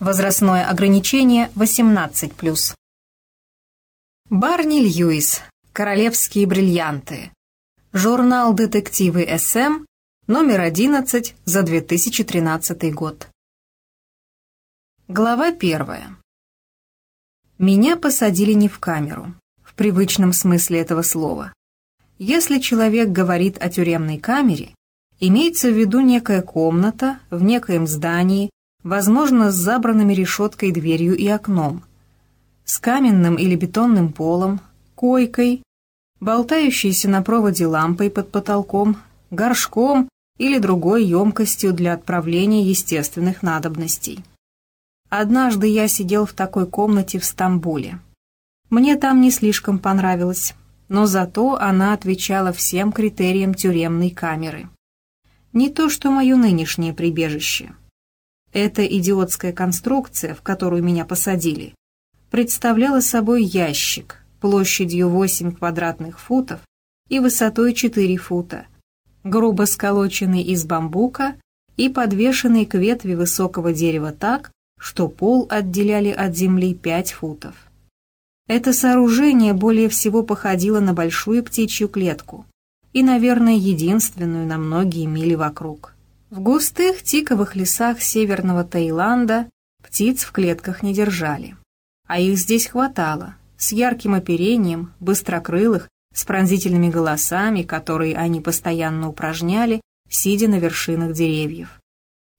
Возрастное ограничение 18+. Барни Льюис. Королевские бриллианты. Журнал «Детективы СМ», номер 11 за 2013 год. Глава первая. Меня посадили не в камеру, в привычном смысле этого слова. Если человек говорит о тюремной камере, имеется в виду некая комната в некоем здании, возможно, с забранными решеткой дверью и окном, с каменным или бетонным полом, койкой, болтающейся на проводе лампой под потолком, горшком или другой емкостью для отправления естественных надобностей. Однажды я сидел в такой комнате в Стамбуле. Мне там не слишком понравилось, но зато она отвечала всем критериям тюремной камеры. Не то что мое нынешнее прибежище. Эта идиотская конструкция, в которую меня посадили, представляла собой ящик площадью 8 квадратных футов и высотой 4 фута, грубо сколоченный из бамбука и подвешенный к ветви высокого дерева так, что пол отделяли от земли 5 футов. Это сооружение более всего походило на большую птичью клетку и, наверное, единственную на многие мили вокруг. В густых тиковых лесах северного Таиланда птиц в клетках не держали. А их здесь хватало, с ярким оперением, быстрокрылых, с пронзительными голосами, которые они постоянно упражняли, сидя на вершинах деревьев.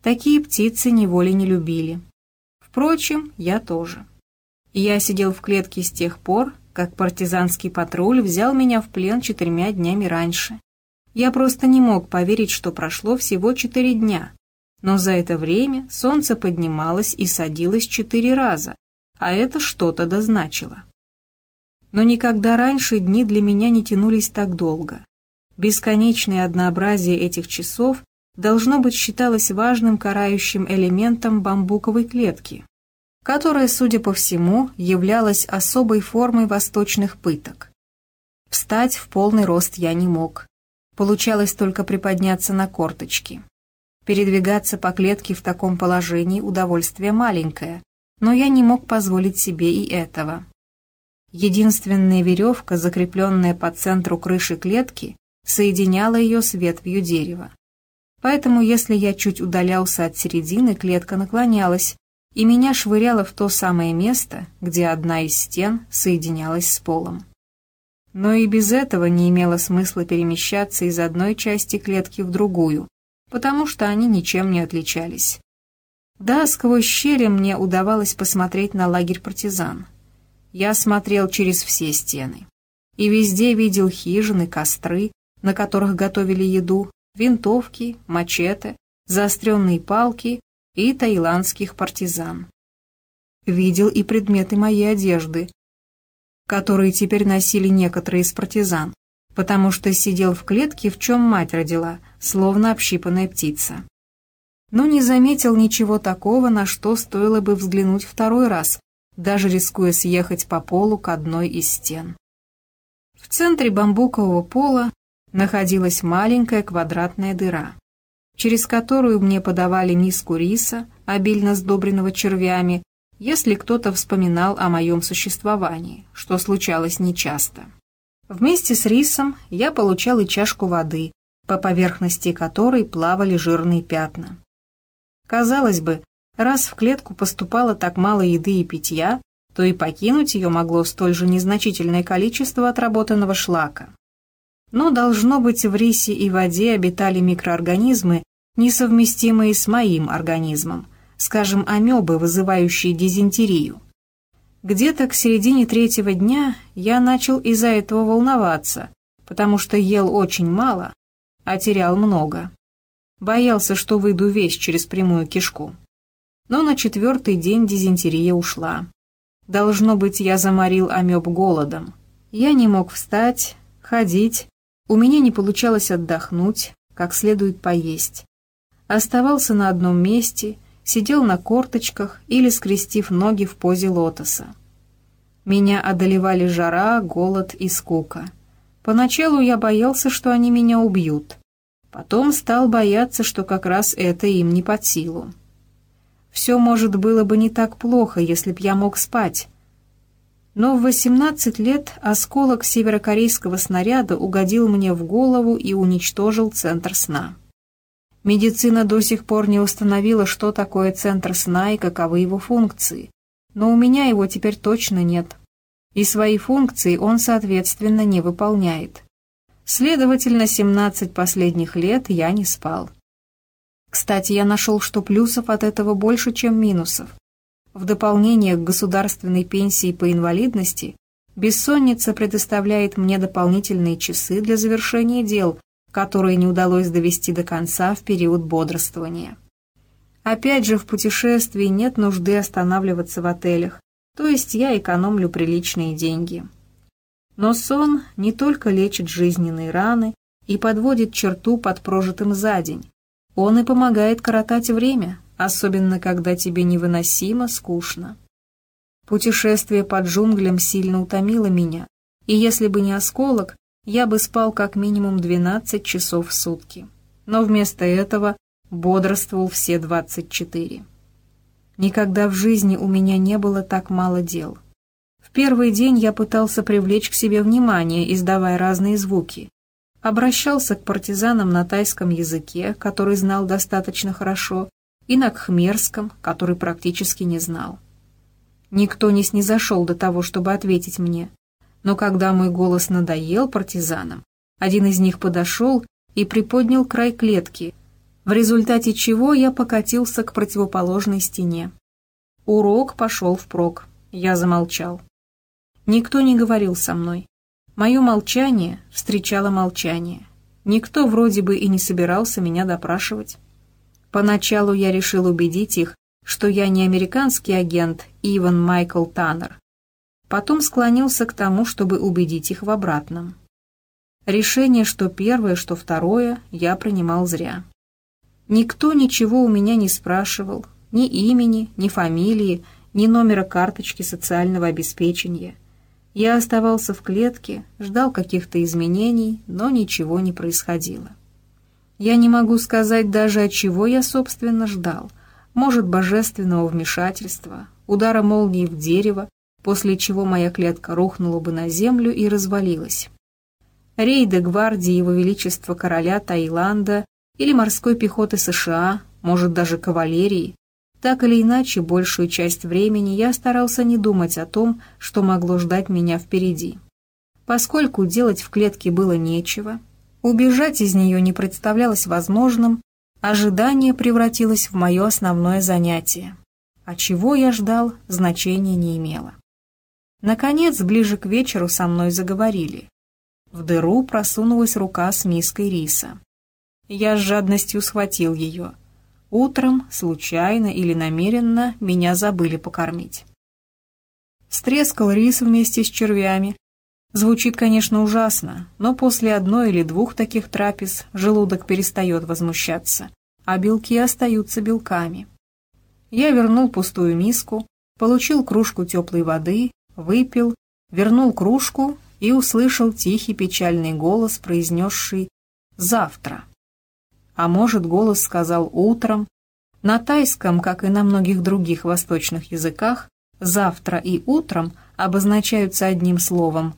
Такие птицы неволи не любили. Впрочем, я тоже. Я сидел в клетке с тех пор, как партизанский патруль взял меня в плен четырьмя днями раньше. Я просто не мог поверить, что прошло всего четыре дня. Но за это время солнце поднималось и садилось четыре раза, а это что-то дозначило. Но никогда раньше дни для меня не тянулись так долго. Бесконечное однообразие этих часов должно быть считалось важным карающим элементом бамбуковой клетки, которая, судя по всему, являлась особой формой восточных пыток. Встать в полный рост я не мог, Получалось только приподняться на корточки. Передвигаться по клетке в таком положении удовольствие маленькое, но я не мог позволить себе и этого. Единственная веревка, закрепленная по центру крыши клетки, соединяла ее с ветвью дерева. Поэтому, если я чуть удалялся от середины, клетка наклонялась, и меня швыряло в то самое место, где одна из стен соединялась с полом. Но и без этого не имело смысла перемещаться из одной части клетки в другую, потому что они ничем не отличались. Да, сквозь щели мне удавалось посмотреть на лагерь партизан. Я смотрел через все стены. И везде видел хижины, костры, на которых готовили еду, винтовки, мачете, заостренные палки и таиландских партизан. Видел и предметы моей одежды, которые теперь носили некоторые из партизан, потому что сидел в клетке, в чем мать родила, словно общипанная птица. Но не заметил ничего такого, на что стоило бы взглянуть второй раз, даже рискуя съехать по полу к одной из стен. В центре бамбукового пола находилась маленькая квадратная дыра, через которую мне подавали миску риса, обильно сдобренного червями, если кто-то вспоминал о моем существовании, что случалось нечасто. Вместе с рисом я получал и чашку воды, по поверхности которой плавали жирные пятна. Казалось бы, раз в клетку поступало так мало еды и питья, то и покинуть ее могло столь же незначительное количество отработанного шлака. Но, должно быть, в рисе и воде обитали микроорганизмы, несовместимые с моим организмом, скажем, амебы, вызывающие дизентерию. Где-то к середине третьего дня я начал из-за этого волноваться, потому что ел очень мало, а терял много. Боялся, что выйду весь через прямую кишку. Но на четвертый день дизентерия ушла. Должно быть, я заморил амеб голодом. Я не мог встать, ходить, у меня не получалось отдохнуть, как следует поесть. Оставался на одном месте — сидел на корточках или скрестив ноги в позе лотоса. Меня одолевали жара, голод и скука. Поначалу я боялся, что они меня убьют. Потом стал бояться, что как раз это им не под силу. Все, может, было бы не так плохо, если б я мог спать. Но в 18 лет осколок северокорейского снаряда угодил мне в голову и уничтожил центр сна. Медицина до сих пор не установила, что такое центр сна и каковы его функции. Но у меня его теперь точно нет. И свои функции он, соответственно, не выполняет. Следовательно, 17 последних лет я не спал. Кстати, я нашел, что плюсов от этого больше, чем минусов. В дополнение к государственной пенсии по инвалидности, бессонница предоставляет мне дополнительные часы для завершения дел, которые не удалось довести до конца в период бодрствования. Опять же, в путешествии нет нужды останавливаться в отелях, то есть я экономлю приличные деньги. Но сон не только лечит жизненные раны и подводит черту под прожитым за день, он и помогает коротать время, особенно когда тебе невыносимо скучно. Путешествие под джунглям сильно утомило меня, и если бы не осколок, я бы спал как минимум 12 часов в сутки. Но вместо этого бодрствовал все 24. Никогда в жизни у меня не было так мало дел. В первый день я пытался привлечь к себе внимание, издавая разные звуки. Обращался к партизанам на тайском языке, который знал достаточно хорошо, и на кхмерском, который практически не знал. Никто не снизошел до того, чтобы ответить мне, но когда мой голос надоел партизанам, один из них подошел и приподнял край клетки, в результате чего я покатился к противоположной стене. Урок пошел впрок, я замолчал. Никто не говорил со мной. Мое молчание встречало молчание. Никто вроде бы и не собирался меня допрашивать. Поначалу я решил убедить их, что я не американский агент Иван Майкл Таннер, Потом склонился к тому, чтобы убедить их в обратном. Решение, что первое, что второе, я принимал зря. Никто ничего у меня не спрашивал, ни имени, ни фамилии, ни номера карточки социального обеспечения. Я оставался в клетке, ждал каких-то изменений, но ничего не происходило. Я не могу сказать даже, от чего я, собственно, ждал. Может, божественного вмешательства, удара молнии в дерево, после чего моя клетка рухнула бы на землю и развалилась. Рейды гвардии Его Величества Короля Таиланда или морской пехоты США, может даже кавалерии, так или иначе, большую часть времени я старался не думать о том, что могло ждать меня впереди. Поскольку делать в клетке было нечего, убежать из нее не представлялось возможным, ожидание превратилось в мое основное занятие. А чего я ждал, значения не имело. Наконец, ближе к вечеру со мной заговорили. В дыру просунулась рука с миской риса. Я с жадностью схватил ее. Утром, случайно или намеренно, меня забыли покормить. Стрескал рис вместе с червями. Звучит, конечно, ужасно, но после одной или двух таких трапез желудок перестает возмущаться, а белки остаются белками. Я вернул пустую миску, получил кружку теплой воды выпил, вернул кружку и услышал тихий печальный голос, произнесший «завтра». А может, голос сказал «утром». На тайском, как и на многих других восточных языках, «завтра» и «утром» обозначаются одним словом.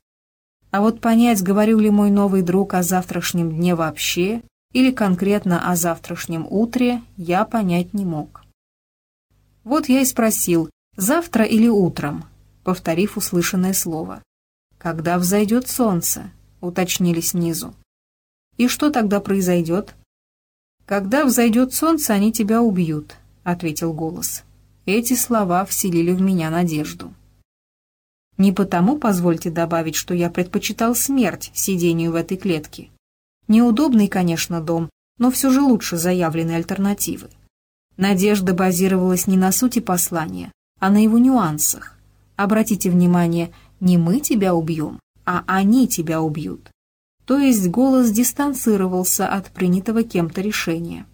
А вот понять, говорил ли мой новый друг о завтрашнем дне вообще, или конкретно о завтрашнем утре, я понять не мог. Вот я и спросил, завтра или утром, повторив услышанное слово. «Когда взойдет солнце?» — уточнили снизу. «И что тогда произойдет?» «Когда взойдет солнце, они тебя убьют», — ответил голос. Эти слова вселили в меня надежду. Не потому, позвольте добавить, что я предпочитал смерть сидению в этой клетке. Неудобный, конечно, дом, но все же лучше заявленной альтернативы. Надежда базировалась не на сути послания, а на его нюансах. Обратите внимание, не мы тебя убьем, а они тебя убьют. То есть голос дистанцировался от принятого кем-то решения.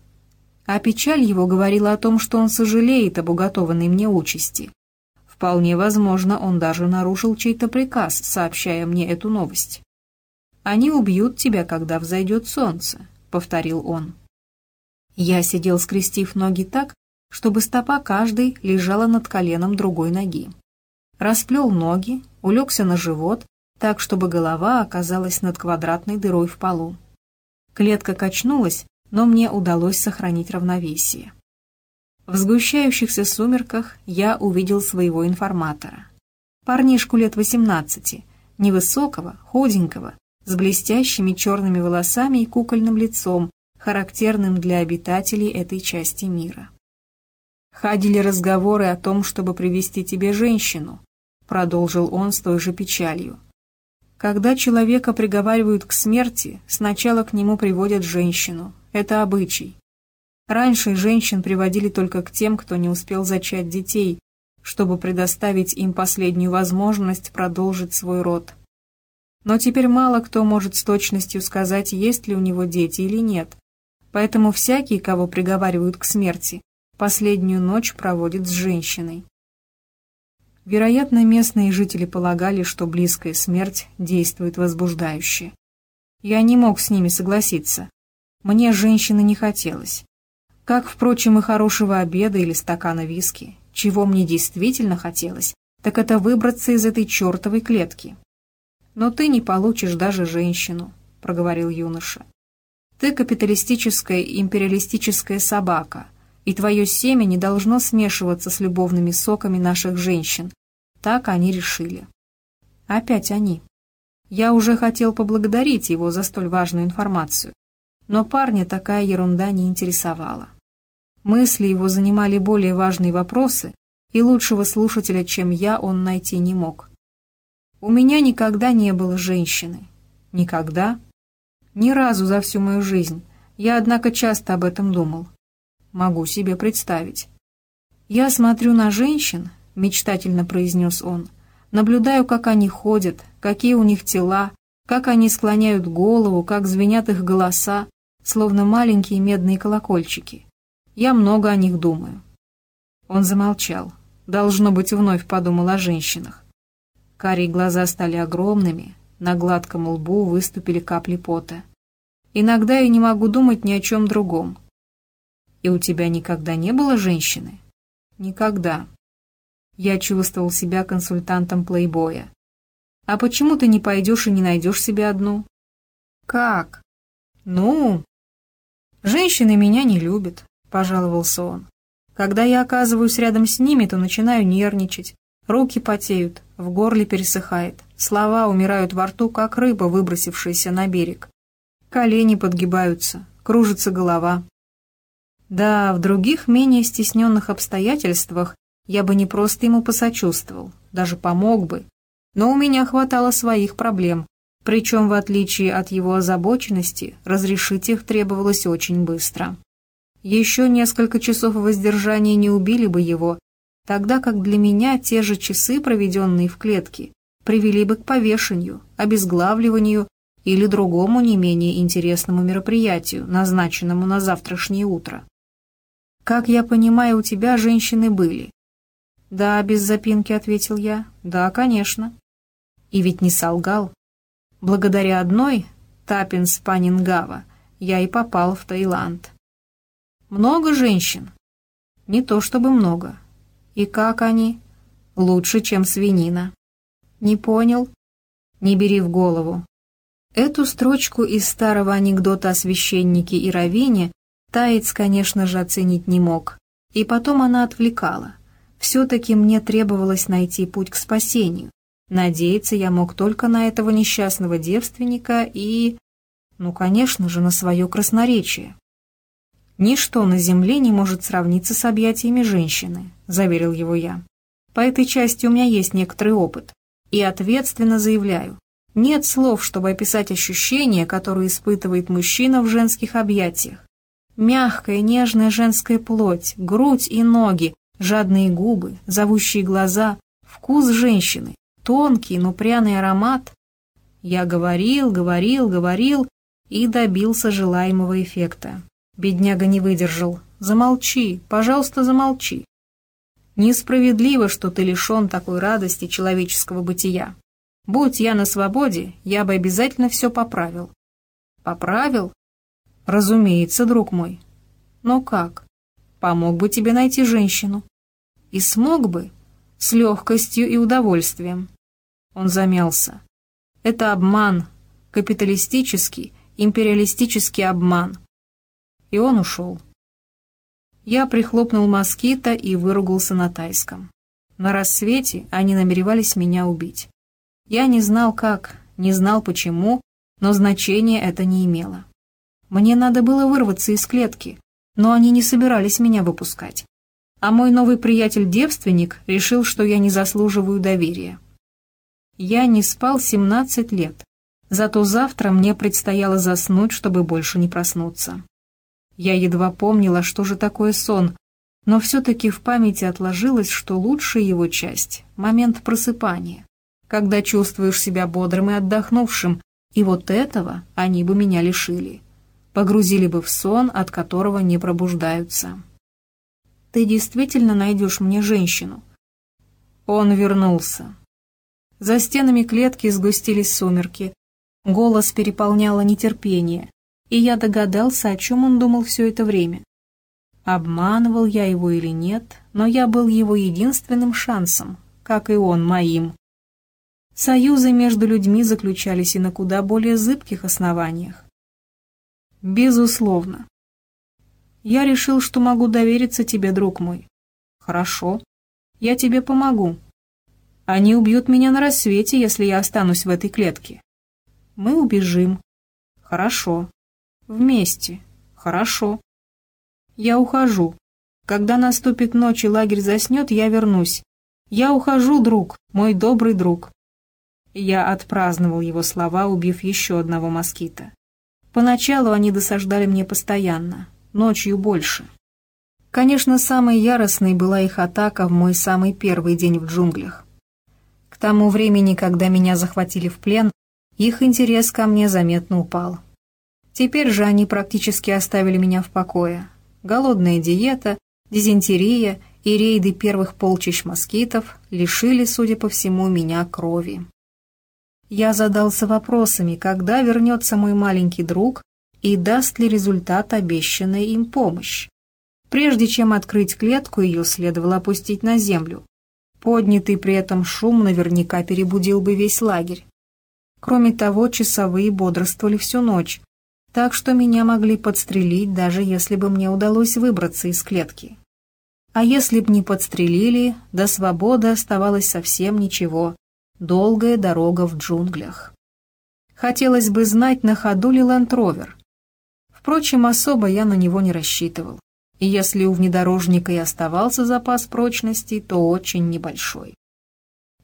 А печаль его говорила о том, что он сожалеет об уготованной мне участи. Вполне возможно, он даже нарушил чей-то приказ, сообщая мне эту новость. «Они убьют тебя, когда взойдет солнце», — повторил он. Я сидел, скрестив ноги так, чтобы стопа каждой лежала над коленом другой ноги. Расплел ноги, улегся на живот, так, чтобы голова оказалась над квадратной дырой в полу. Клетка качнулась, но мне удалось сохранить равновесие. В сгущающихся сумерках я увидел своего информатора. Парнишку лет восемнадцати, невысокого, худенького, с блестящими черными волосами и кукольным лицом, характерным для обитателей этой части мира. «Ходили разговоры о том, чтобы привести тебе женщину», продолжил он с той же печалью. «Когда человека приговаривают к смерти, сначала к нему приводят женщину. Это обычай. Раньше женщин приводили только к тем, кто не успел зачать детей, чтобы предоставить им последнюю возможность продолжить свой род. Но теперь мало кто может с точностью сказать, есть ли у него дети или нет. Поэтому всякий, кого приговаривают к смерти, последнюю ночь проводит с женщиной. Вероятно, местные жители полагали, что близкая смерть действует возбуждающе. Я не мог с ними согласиться. Мне женщины не хотелось. Как, впрочем, и хорошего обеда или стакана виски. Чего мне действительно хотелось, так это выбраться из этой чертовой клетки. «Но ты не получишь даже женщину», — проговорил юноша. «Ты капиталистическая империалистическая собака, и твое семя не должно смешиваться с любовными соками наших женщин. Так они решили». Опять они. Я уже хотел поблагодарить его за столь важную информацию, но парня такая ерунда не интересовала. Мысли его занимали более важные вопросы, и лучшего слушателя, чем я, он найти не мог. У меня никогда не было женщины. Никогда. Ни разу за всю мою жизнь. Я, однако, часто об этом думал. Могу себе представить. «Я смотрю на женщин», — мечтательно произнес он, «наблюдаю, как они ходят, какие у них тела, как они склоняют голову, как звенят их голоса, словно маленькие медные колокольчики. Я много о них думаю». Он замолчал. Должно быть, вновь подумал о женщинах. Карие глаза стали огромными, на гладком лбу выступили капли пота. «Иногда я не могу думать ни о чем другом». «И у тебя никогда не было женщины?» «Никогда». Я чувствовал себя консультантом плейбоя. «А почему ты не пойдешь и не найдешь себе одну?» «Как?» «Ну...» «Женщины меня не любят», — пожаловался он. «Когда я оказываюсь рядом с ними, то начинаю нервничать, Руки потеют, в горле пересыхает, слова умирают во рту, как рыба, выбросившаяся на берег. Колени подгибаются, кружится голова. Да, в других, менее стесненных обстоятельствах я бы не просто ему посочувствовал, даже помог бы. Но у меня хватало своих проблем, причем, в отличие от его озабоченности, разрешить их требовалось очень быстро. Еще несколько часов воздержания не убили бы его, тогда как для меня те же часы, проведенные в клетке, привели бы к повешению, обезглавливанию или другому не менее интересному мероприятию, назначенному на завтрашнее утро. «Как я понимаю, у тебя женщины были?» «Да», — без запинки ответил я. «Да, конечно». И ведь не солгал. Благодаря одной, Тапин Спанингава, я и попал в Таиланд. Много женщин? Не то чтобы много, и как они? Лучше, чем свинина. Не понял? Не бери в голову. Эту строчку из старого анекдота о священнике и равине Таец, конечно же, оценить не мог. И потом она отвлекала. Все-таки мне требовалось найти путь к спасению. Надеяться я мог только на этого несчастного девственника и... Ну, конечно же, на свое красноречие. «Ничто на земле не может сравниться с объятиями женщины», — заверил его я. «По этой части у меня есть некоторый опыт. И ответственно заявляю, нет слов, чтобы описать ощущения, которые испытывает мужчина в женских объятиях. Мягкая, нежная женская плоть, грудь и ноги, жадные губы, зовущие глаза, вкус женщины, тонкий, но пряный аромат. Я говорил, говорил, говорил и добился желаемого эффекта. Бедняга не выдержал. «Замолчи, пожалуйста, замолчи. Несправедливо, что ты лишен такой радости человеческого бытия. Будь я на свободе, я бы обязательно все поправил». «Поправил?» «Разумеется, друг мой». «Но как?» помог бы тебе найти женщину. И смог бы, с легкостью и удовольствием. Он замялся. Это обман, капиталистический, империалистический обман. И он ушел. Я прихлопнул москита и выругался на тайском. На рассвете они намеревались меня убить. Я не знал как, не знал почему, но значения это не имело. Мне надо было вырваться из клетки, но они не собирались меня выпускать. А мой новый приятель-девственник решил, что я не заслуживаю доверия. Я не спал 17 лет, зато завтра мне предстояло заснуть, чтобы больше не проснуться. Я едва помнила, что же такое сон, но все-таки в памяти отложилось, что лучшая его часть — момент просыпания, когда чувствуешь себя бодрым и отдохнувшим, и вот этого они бы меня лишили. Погрузили бы в сон, от которого не пробуждаются. «Ты действительно найдешь мне женщину?» Он вернулся. За стенами клетки сгустились сумерки. Голос переполняло нетерпение, и я догадался, о чем он думал все это время. Обманывал я его или нет, но я был его единственным шансом, как и он моим. Союзы между людьми заключались и на куда более зыбких основаниях. Безусловно. Я решил, что могу довериться тебе, друг мой. Хорошо. Я тебе помогу. Они убьют меня на рассвете, если я останусь в этой клетке. Мы убежим. Хорошо. Вместе. Хорошо. Я ухожу. Когда наступит ночь и лагерь заснет, я вернусь. Я ухожу, друг, мой добрый друг. Я отпраздновал его слова, убив еще одного москита. Поначалу они досаждали мне постоянно, ночью больше. Конечно, самой яростной была их атака в мой самый первый день в джунглях. К тому времени, когда меня захватили в плен, их интерес ко мне заметно упал. Теперь же они практически оставили меня в покое. Голодная диета, дизентерия и рейды первых полчищ москитов лишили, судя по всему, меня крови. Я задался вопросами, когда вернется мой маленький друг и даст ли результат обещанная им помощь. Прежде чем открыть клетку, ее следовало опустить на землю. Поднятый при этом шум наверняка перебудил бы весь лагерь. Кроме того, часовые бодрствовали всю ночь, так что меня могли подстрелить, даже если бы мне удалось выбраться из клетки. А если б не подстрелили, до свободы оставалось совсем ничего, Долгая дорога в джунглях. Хотелось бы знать, на ходу ли Лэнд-Ровер. Впрочем, особо я на него не рассчитывал. И если у внедорожника и оставался запас прочности, то очень небольшой.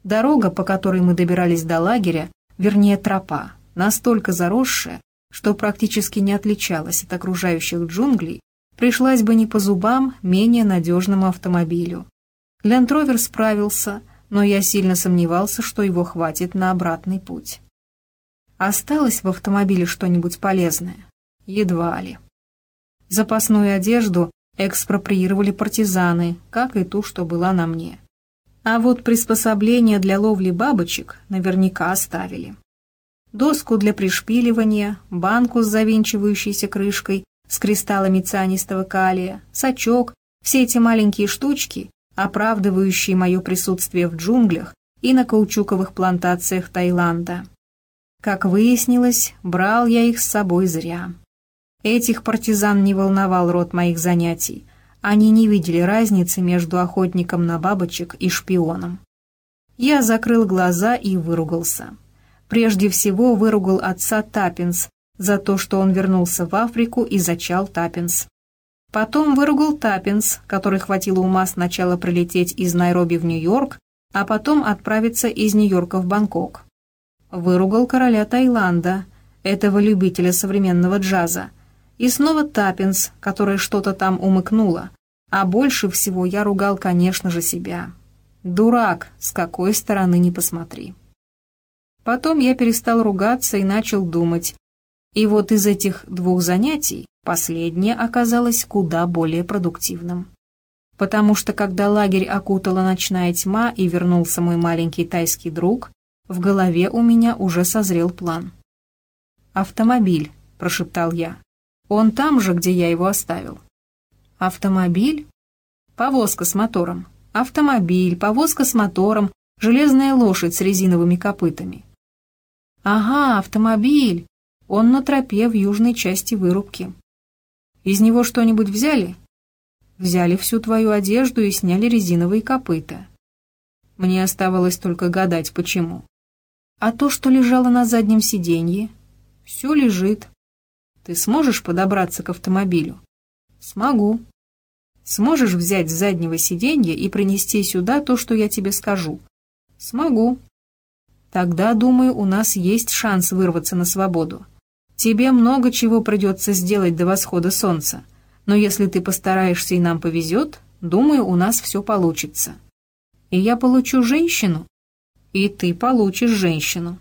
Дорога, по которой мы добирались до лагеря, вернее тропа, настолько заросшая, что практически не отличалась от окружающих джунглей, пришлась бы не по зубам менее надежному автомобилю. Лендровер справился — но я сильно сомневался, что его хватит на обратный путь. Осталось в автомобиле что-нибудь полезное? Едва ли. Запасную одежду экспроприировали партизаны, как и ту, что была на мне. А вот приспособления для ловли бабочек наверняка оставили. Доску для пришпиливания, банку с завинчивающейся крышкой с кристаллами цианистого калия, сачок, все эти маленькие штучки оправдывающие мое присутствие в джунглях и на каучуковых плантациях Таиланда. Как выяснилось, брал я их с собой зря. Этих партизан не волновал род моих занятий. Они не видели разницы между охотником на бабочек и шпионом. Я закрыл глаза и выругался. Прежде всего выругал отца Таппинс за то, что он вернулся в Африку и зачал Таппинс. Потом выругал Таппинс, которой хватило ума сначала прилететь из Найроби в Нью-Йорк, а потом отправиться из Нью-Йорка в Бангкок. Выругал короля Таиланда, этого любителя современного джаза. И снова Таппинс, которая что-то там умыкнула. А больше всего я ругал, конечно же, себя. Дурак, с какой стороны не посмотри. Потом я перестал ругаться и начал думать. И вот из этих двух занятий Последнее оказалось куда более продуктивным. Потому что когда лагерь окутала ночная тьма и вернулся мой маленький тайский друг, в голове у меня уже созрел план. «Автомобиль», — прошептал я. «Он там же, где я его оставил». Автомобиль? Повозка с мотором. Автомобиль, повозка с мотором, железная лошадь с резиновыми копытами. Ага, автомобиль. Он на тропе в южной части вырубки. Из него что-нибудь взяли? Взяли всю твою одежду и сняли резиновые копыта. Мне оставалось только гадать, почему. А то, что лежало на заднем сиденье, все лежит. Ты сможешь подобраться к автомобилю? Смогу. Сможешь взять с заднего сиденья и принести сюда то, что я тебе скажу? Смогу. Тогда, думаю, у нас есть шанс вырваться на свободу. Тебе много чего придется сделать до восхода солнца, но если ты постараешься и нам повезет, думаю, у нас все получится. И я получу женщину, и ты получишь женщину.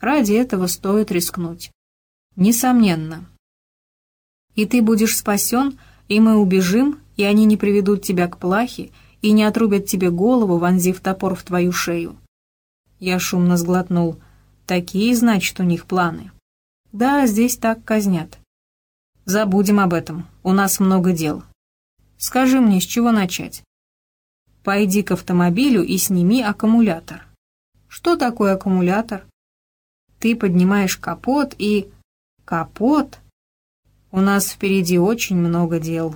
Ради этого стоит рискнуть. Несомненно. И ты будешь спасен, и мы убежим, и они не приведут тебя к плахе и не отрубят тебе голову, вонзив топор в твою шею. Я шумно сглотнул. Такие, значит, у них планы. Да, здесь так казнят. Забудем об этом, у нас много дел. Скажи мне, с чего начать? Пойди к автомобилю и сними аккумулятор. Что такое аккумулятор? Ты поднимаешь капот и... Капот? У нас впереди очень много дел.